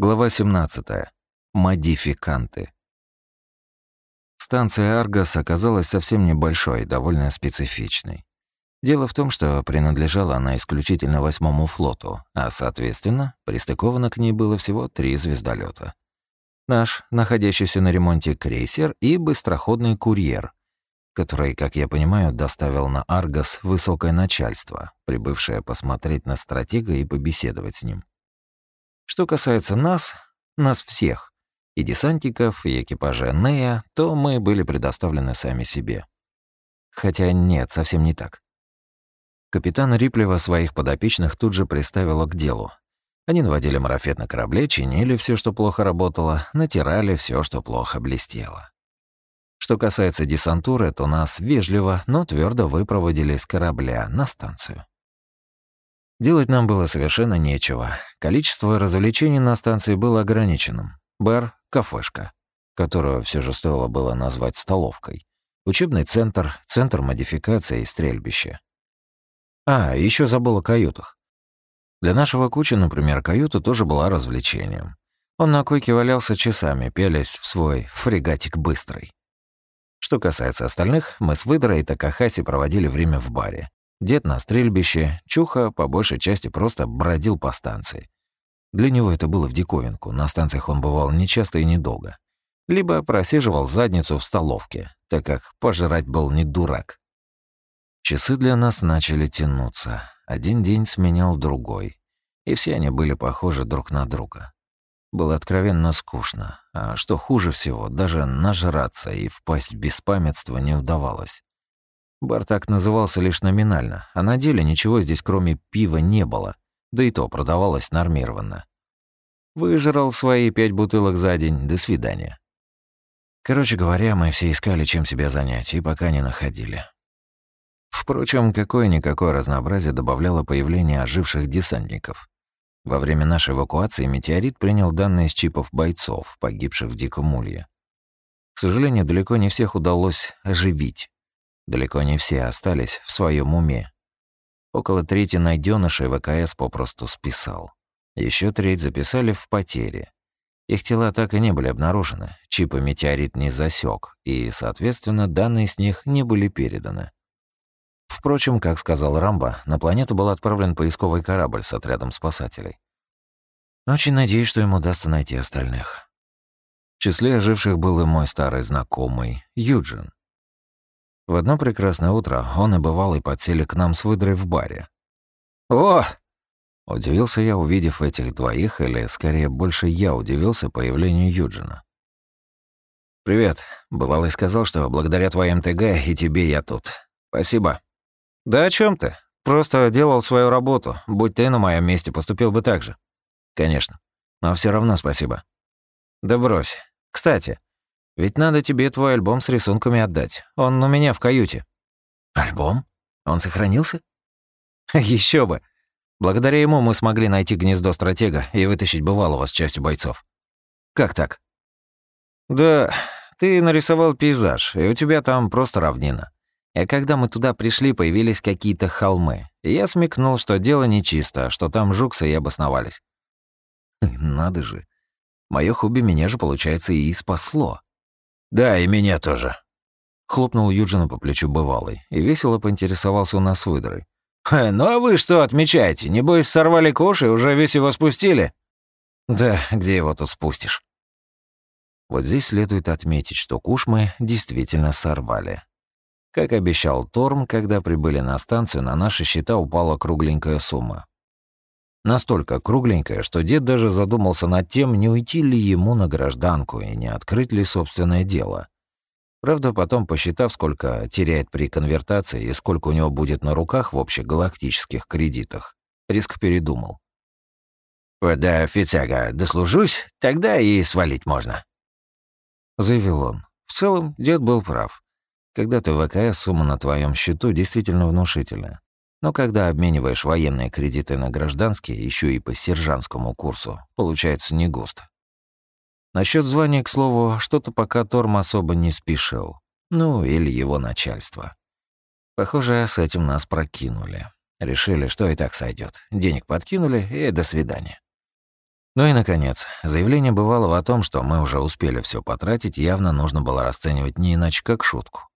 Глава 17. Модификанты. Станция Аргос оказалась совсем небольшой, довольно специфичной. Дело в том, что принадлежала она исключительно восьмому флоту, а, соответственно, пристыковано к ней было всего три звездолета. Наш, находящийся на ремонте крейсер и быстроходный курьер, который, как я понимаю, доставил на Аргос высокое начальство, прибывшее посмотреть на стратега и побеседовать с ним. Что касается нас, нас всех, и десантников, и экипажа Нея, то мы были предоставлены сами себе. Хотя нет, совсем не так. Капитан Риплева своих подопечных тут же приставила к делу. Они наводили марафет на корабле, чинили все, что плохо работало, натирали все, что плохо блестело. Что касается десантуры, то нас вежливо, но твердо выпроводили с корабля на станцию. Делать нам было совершенно нечего. Количество развлечений на станции было ограниченным. Бар, кафешка, которую все же стоило было назвать столовкой. Учебный центр, центр модификации и стрельбище. А, еще забыл о каютах. Для нашего кучи, например, каюта тоже была развлечением. Он на койке валялся часами, пелясь в свой фрегатик быстрый. Что касается остальных, мы с Выдрой и Такахаси проводили время в баре. Дед на стрельбище, Чуха по большей части просто бродил по станции. Для него это было в диковинку, на станциях он бывал нечасто и недолго. Либо просиживал задницу в столовке, так как пожрать был не дурак. Часы для нас начали тянуться. Один день сменял другой. И все они были похожи друг на друга. Было откровенно скучно, а что хуже всего, даже нажраться и впасть в беспамятство не удавалось. Бар так назывался лишь номинально, а на деле ничего здесь кроме пива не было, да и то продавалось нормированно. Выжрал свои пять бутылок за день, до свидания. Короче говоря, мы все искали, чем себя занять, и пока не находили. Впрочем, какое-никакое разнообразие добавляло появление оживших десантников. Во время нашей эвакуации метеорит принял данные с чипов бойцов, погибших в Диком Улье. К сожалению, далеко не всех удалось оживить. Далеко не все остались в своем уме. Около трети найденышей ВКС попросту списал. Еще треть записали в потери. Их тела так и не были обнаружены, чипы метеорит не засек, и, соответственно, данные с них не были переданы. Впрочем, как сказал Рамбо, на планету был отправлен поисковый корабль с отрядом спасателей. Очень надеюсь, что ему удастся найти остальных. В числе оживших был и мой старый знакомый, Юджин. В одно прекрасное утро он и бывалый подсели к нам с выдрой в баре. «О!» Удивился я, увидев этих двоих, или, скорее, больше я удивился появлению Юджина. «Привет. Бывалый сказал, что благодаря твоим ТГ и тебе я тут. Спасибо». «Да о чем ты? Просто делал свою работу. Будь ты на моем месте, поступил бы так же». «Конечно. Но все равно спасибо». «Да брось. Кстати, ведь надо тебе твой альбом с рисунками отдать. Он у меня в каюте». «Альбом? Он сохранился?» Еще бы. Благодаря ему мы смогли найти гнездо стратега и вытащить бывалого с частью бойцов. Как так? Да, ты нарисовал пейзаж, и у тебя там просто равнина. И когда мы туда пришли, появились какие-то холмы. И я смекнул, что дело нечисто, что там жуксы и обосновались. Надо же. Моё хобби меня же, получается, и спасло. «Да, и меня тоже», — хлопнул Юджина по плечу бывалый и весело поинтересовался у нас выдрой. «Ну а вы что отмечаете? Небось, сорвали кош и уже весь его спустили?» «Да, где его тут спустишь?» Вот здесь следует отметить, что куш мы действительно сорвали. Как обещал Торм, когда прибыли на станцию, на наши счета упала кругленькая сумма. Настолько кругленькая, что дед даже задумался над тем, не уйти ли ему на гражданку и не открыть ли собственное дело. Правда, потом, посчитав, сколько теряет при конвертации и сколько у него будет на руках в общегалактических кредитах, риск передумал. «Да, офицага, дослужусь, тогда и свалить можно», — заявил он. В целом, дед был прав. Когда-то ВКС сумма на твоем счету действительно внушительная. Но когда обмениваешь военные кредиты на гражданские, еще и по сержантскому курсу, получается не густо. Насчет звания, к слову, что-то пока Торм особо не спешил. Ну, или его начальство. Похоже, с этим нас прокинули. Решили, что и так сойдет. Денег подкинули, и до свидания. Ну и, наконец, заявление бывалого о том, что мы уже успели все потратить, явно нужно было расценивать не иначе, как шутку.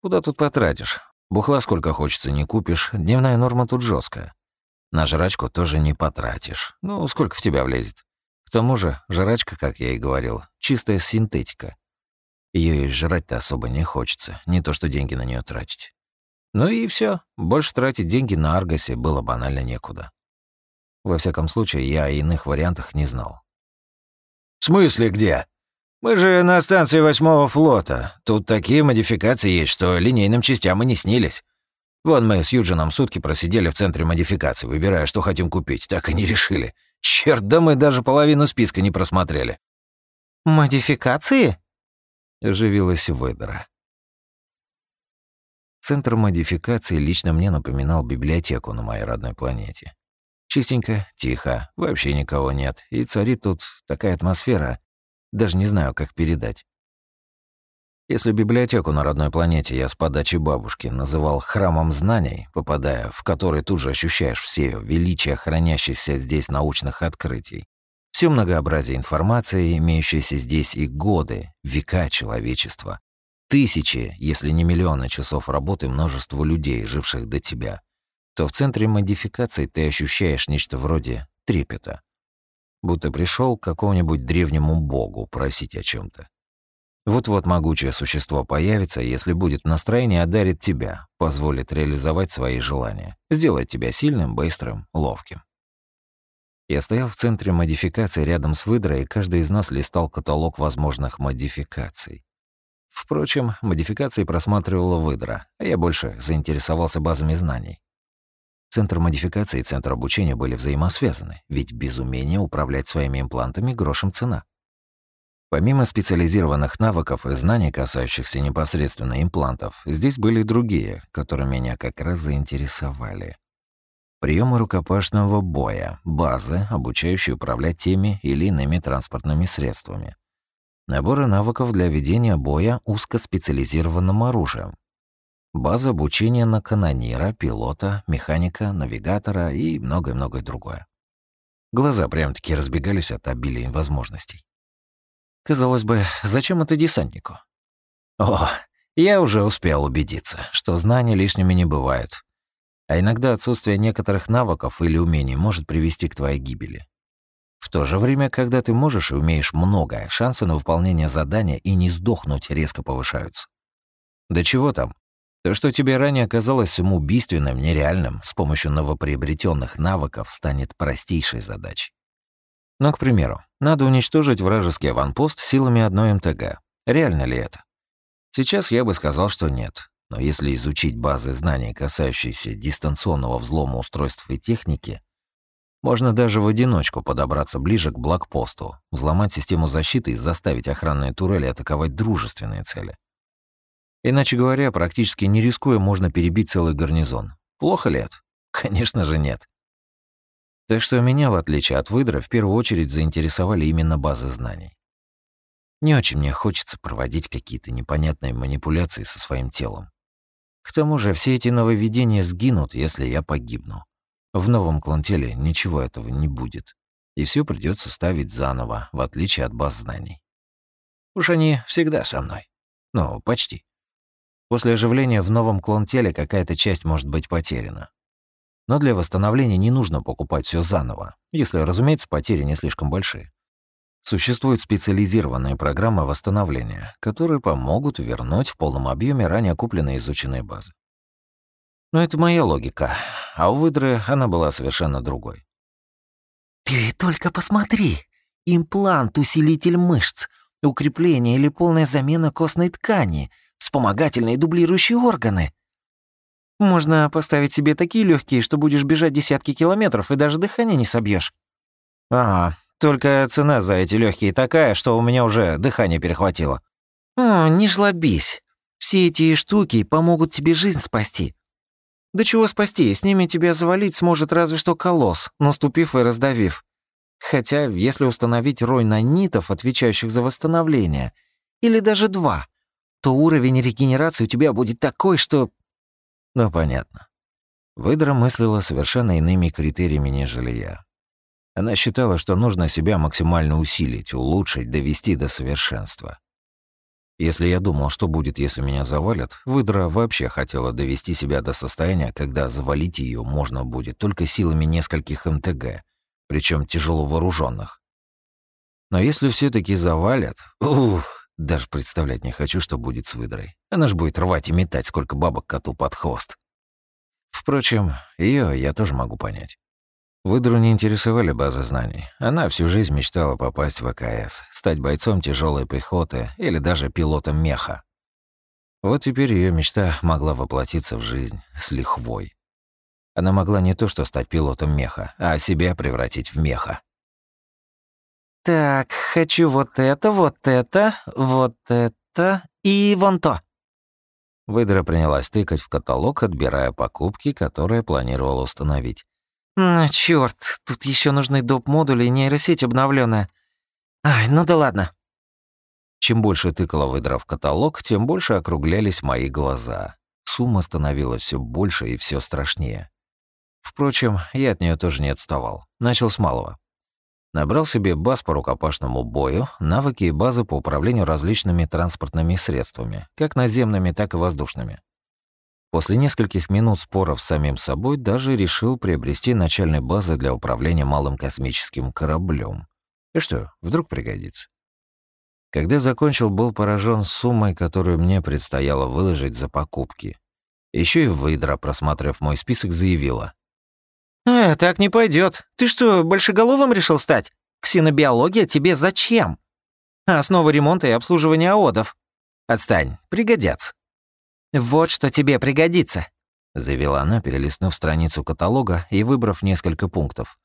Куда тут потратишь? Бухла сколько хочется не купишь, дневная норма тут жесткая. На жрачку тоже не потратишь. Ну, сколько в тебя влезет? К тому же, жрачка, как я и говорил, чистая синтетика. Ее и жрать-то особо не хочется, не то что деньги на нее тратить. Ну и все. больше тратить деньги на Аргосе было банально некуда. Во всяком случае, я о иных вариантах не знал. «В смысле где? Мы же на станции восьмого флота. Тут такие модификации есть, что линейным частям и не снились. Вон мы с Юджином сутки просидели в центре модификации, выбирая, что хотим купить, так и не решили. Черт, да мы даже половину списка не просмотрели». «Модификации?» — оживилась Ведера. Центр модификации лично мне напоминал библиотеку на моей родной планете. Чистенько, тихо, вообще никого нет, и царит тут такая атмосфера, даже не знаю, как передать. Если библиотеку на родной планете я с подачи бабушки называл храмом знаний, попадая в который тут же ощущаешь все величие хранящихся здесь научных открытий, все многообразие информации, имеющейся здесь и годы, века человечества, тысячи, если не миллионы часов работы множества людей, живших до тебя, то в центре модификации ты ощущаешь нечто вроде трепета. Будто пришел к какому-нибудь древнему богу просить о чем то Вот-вот могучее существо появится, если будет в настроении, одарит тебя, позволит реализовать свои желания, сделает тебя сильным, быстрым, ловким. Я стоял в центре модификации рядом с выдрой, и каждый из нас листал каталог возможных модификаций. Впрочем, модификации просматривала выдра, а я больше заинтересовался базами знаний. Центр модификации и центр обучения были взаимосвязаны, ведь без умения управлять своими имплантами грошем цена. Помимо специализированных навыков и знаний, касающихся непосредственно имплантов, здесь были и другие, которые меня как раз заинтересовали. Приемы рукопашного боя, базы, обучающие управлять теми или иными транспортными средствами. Наборы навыков для ведения боя узкоспециализированным оружием, база обучения на канонира, пилота, механика, навигатора и многое-многое другое. Глаза прям-таки разбегались от обилия возможностей. Казалось бы, зачем это десантнику? О, я уже успел убедиться, что знания лишними не бывают. А иногда отсутствие некоторых навыков или умений может привести к твоей гибели. В то же время, когда ты можешь и умеешь многое, шансы на выполнение задания и не сдохнуть резко повышаются. Да чего там, то, что тебе ранее казалось самоубийственным, нереальным, с помощью новоприобретенных навыков станет простейшей задачей. Но, к примеру, надо уничтожить вражеский аванпост силами одной МТГ. Реально ли это? Сейчас я бы сказал, что нет. Но если изучить базы знаний, касающиеся дистанционного взлома устройств и техники, можно даже в одиночку подобраться ближе к блокпосту, взломать систему защиты и заставить охранные турели атаковать дружественные цели. Иначе говоря, практически не рискуя, можно перебить целый гарнизон. Плохо ли это? Конечно же нет. Так что меня, в отличие от выдра, в первую очередь заинтересовали именно базы знаний. Не очень мне хочется проводить какие-то непонятные манипуляции со своим телом. К тому же все эти нововведения сгинут, если я погибну. В новом клонтеле ничего этого не будет. И все придется ставить заново, в отличие от баз знаний. Уж они всегда со мной. Ну, почти. После оживления в новом клон-теле какая-то часть может быть потеряна. Но для восстановления не нужно покупать все заново, если, разумеется, потери не слишком большие. Существуют специализированные программы восстановления, которые помогут вернуть в полном объеме ранее купленные изученные базы. Но это моя логика, а у выдры она была совершенно другой. «Ты только посмотри! Имплант-усилитель мышц, укрепление или полная замена костной ткани — вспомогательные дублирующие органы. Можно поставить себе такие легкие, что будешь бежать десятки километров и даже дыхание не собьешь. Ага, только цена за эти легкие такая, что у меня уже дыхание перехватило. О, не жлобись. Все эти штуки помогут тебе жизнь спасти. Да чего спасти, с ними тебя завалить сможет разве что колосс, наступив и раздавив. Хотя, если установить рой нанитов, отвечающих за восстановление, или даже два, то уровень регенерации у тебя будет такой, что... Ну, понятно. Выдра мыслила совершенно иными критериями, нежели я. Она считала, что нужно себя максимально усилить, улучшить, довести до совершенства. Если я думал, что будет, если меня завалят, выдра вообще хотела довести себя до состояния, когда завалить ее можно будет только силами нескольких МТГ, причем тяжело вооруженных. Но если все таки завалят, ух, даже представлять не хочу, что будет с выдрой. Она ж будет рвать и метать, сколько бабок коту под хвост. Впрочем, ее я тоже могу понять. Выдру не интересовали базы знаний. Она всю жизнь мечтала попасть в ВКС, стать бойцом тяжелой пехоты или даже пилотом меха. Вот теперь ее мечта могла воплотиться в жизнь с лихвой. Она могла не то что стать пилотом меха, а себя превратить в меха. «Так, хочу вот это, вот это, вот это и вон то». Выдра принялась тыкать в каталог, отбирая покупки, которые планировала установить. Ну, чёрт, тут еще нужны доп-модули и нейросеть обновленная. Ай, ну да ладно. Чем больше тыкала выдра в каталог, тем больше округлялись мои глаза. Сумма становилась все больше и все страшнее. Впрочем, я от нее тоже не отставал. Начал с малого. Набрал себе баз по рукопашному бою, навыки и базы по управлению различными транспортными средствами, как наземными, так и воздушными. После нескольких минут споров с самим собой даже решил приобрести начальные базы для управления малым космическим кораблем. И что, вдруг пригодится. Когда закончил, был поражен суммой, которую мне предстояло выложить за покупки. Еще и выдра, просматривав мой список, заявила. «Э, так не пойдет. Ты что, большеголовым решил стать? Ксенобиология тебе зачем? Основа ремонта и обслуживания аодов. Отстань, пригодятся». «Вот что тебе пригодится», — заявила она, перелистнув страницу каталога и выбрав несколько пунктов.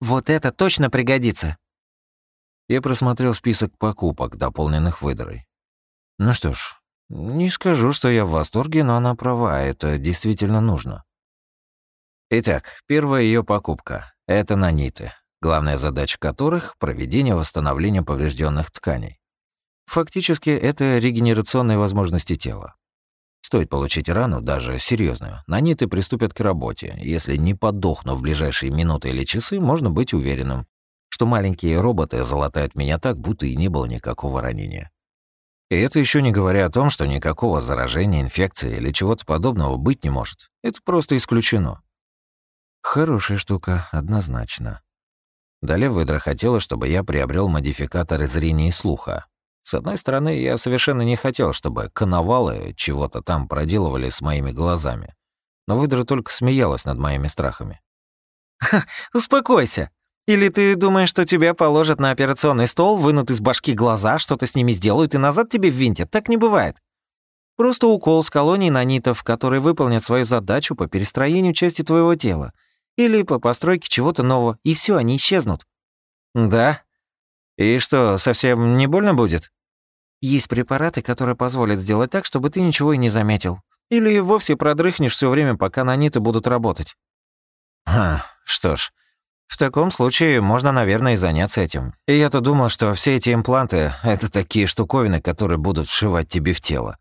«Вот это точно пригодится». Я просмотрел список покупок, дополненных выдрой. Ну что ж, не скажу, что я в восторге, но она права, это действительно нужно. Итак, первая ее покупка — это наниты, главная задача которых — проведение восстановления поврежденных тканей. Фактически, это регенерационные возможности тела. Стоит получить рану, даже серьезную, наниты приступят к работе. Если не подохну в ближайшие минуты или часы, можно быть уверенным, что маленькие роботы залатают меня так, будто и не было никакого ранения. И это еще не говоря о том, что никакого заражения, инфекции или чего-то подобного быть не может. Это просто исключено. Хорошая штука, однозначно. Далее выдра хотела, чтобы я приобрел модификаторы зрения и слуха. С одной стороны, я совершенно не хотел, чтобы коновалы чего-то там проделывали с моими глазами. Но выдра только смеялась над моими страхами. «Ха, успокойся. Или ты думаешь, что тебя положат на операционный стол, вынут из башки глаза, что-то с ними сделают и назад тебе ввинтят? Так не бывает. Просто укол с колонией нанитов, которые выполнят свою задачу по перестроению части твоего тела. Или по постройке чего-то нового, и все, они исчезнут». «Да? И что, совсем не больно будет?» Есть препараты, которые позволят сделать так, чтобы ты ничего и не заметил. Или вовсе продрыхнешь все время, пока наниты будут работать. Ха, что ж, в таком случае можно, наверное, и заняться этим. И я-то думал, что все эти импланты — это такие штуковины, которые будут вшивать тебе в тело.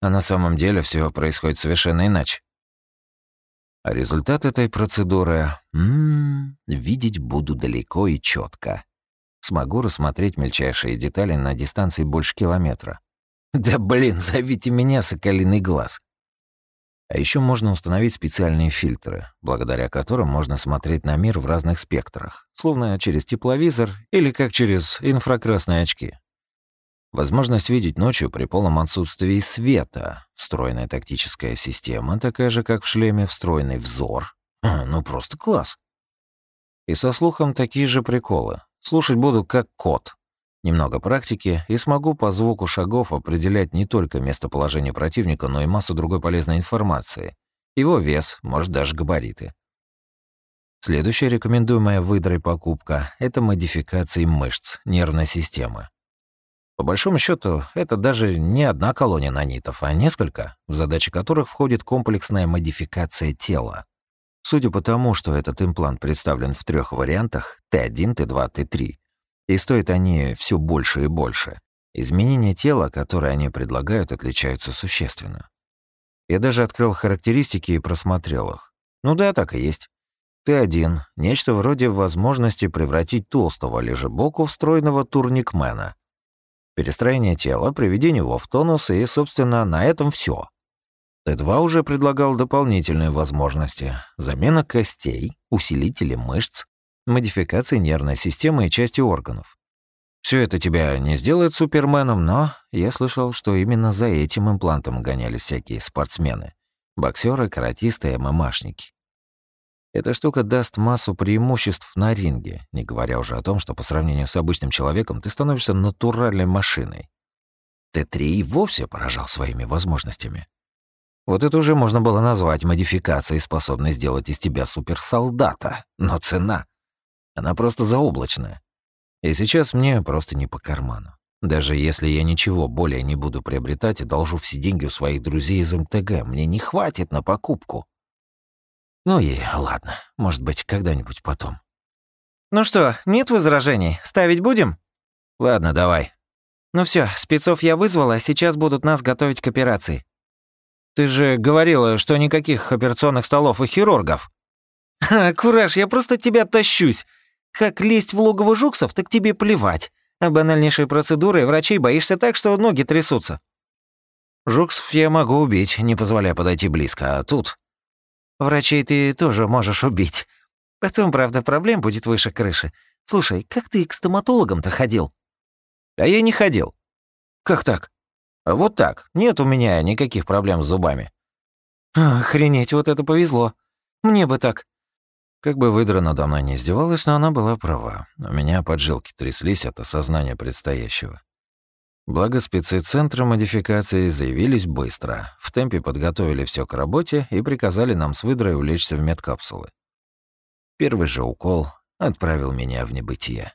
А на самом деле все происходит совершенно иначе. А результат этой процедуры м -м, видеть буду далеко и четко смогу рассмотреть мельчайшие детали на дистанции больше километра. Да блин, зовите меня соколиный глаз. А еще можно установить специальные фильтры, благодаря которым можно смотреть на мир в разных спектрах, словно через тепловизор или как через инфракрасные очки. Возможность видеть ночью при полном отсутствии света, встроенная тактическая система, такая же, как в шлеме встроенный взор. А, ну просто класс. И со слухом такие же приколы. Слушать буду как кот. Немного практики, и смогу по звуку шагов определять не только местоположение противника, но и массу другой полезной информации. Его вес, может, даже габариты. Следующая рекомендуемая выдрой покупка – это модификации мышц нервной системы. По большому счету, это даже не одна колония нанитов, а несколько, в задачи которых входит комплексная модификация тела. Судя по тому, что этот имплант представлен в трех вариантах Т1, Т2, Т3, и стоят они все больше и больше, изменения тела, которые они предлагают, отличаются существенно. Я даже открыл характеристики и просмотрел их. Ну да, так и есть. Ты один, нечто вроде возможности превратить толстого лежебоку в стройного турникмена. Перестроение тела, приведение его в тонус и, собственно, на этом все. Т2 уже предлагал дополнительные возможности. Замена костей, усилители мышц, модификации нервной системы и части органов. Все это тебя не сделает суперменом, но я слышал, что именно за этим имплантом гонялись всякие спортсмены. Боксеры, каратисты ММАшники. Эта штука даст массу преимуществ на ринге, не говоря уже о том, что по сравнению с обычным человеком ты становишься натуральной машиной. Т3 и вовсе поражал своими возможностями. Вот это уже можно было назвать модификацией, способной сделать из тебя суперсолдата. Но цена... Она просто заоблачная. И сейчас мне просто не по карману. Даже если я ничего более не буду приобретать и должу все деньги у своих друзей из МТГ, мне не хватит на покупку. Ну и ладно, может быть, когда-нибудь потом. Ну что, нет возражений? Ставить будем? Ладно, давай. Ну все, спецов я вызвала, а сейчас будут нас готовить к операции. Ты же говорила, что никаких операционных столов и хирургов. Ха, кураж, я просто тебя тащусь. Как лезть в логово жуксов, так тебе плевать. А банальнейшие процедуры врачей боишься так, что ноги трясутся. Жуксов я могу убить, не позволяя подойти близко, а тут... Врачей ты тоже можешь убить. Потом, правда, проблем будет выше крыши. Слушай, как ты к стоматологам-то ходил? А я не ходил. Как так? Вот так. Нет у меня никаких проблем с зубами. Охренеть, вот это повезло. Мне бы так. Как бы выдра надо мной не издевалась, но она была права. У меня поджилки тряслись от осознания предстоящего. Благо спецы Центра модификации заявились быстро, в темпе подготовили все к работе и приказали нам с выдрой улечься в медкапсулы. Первый же укол отправил меня в небытие.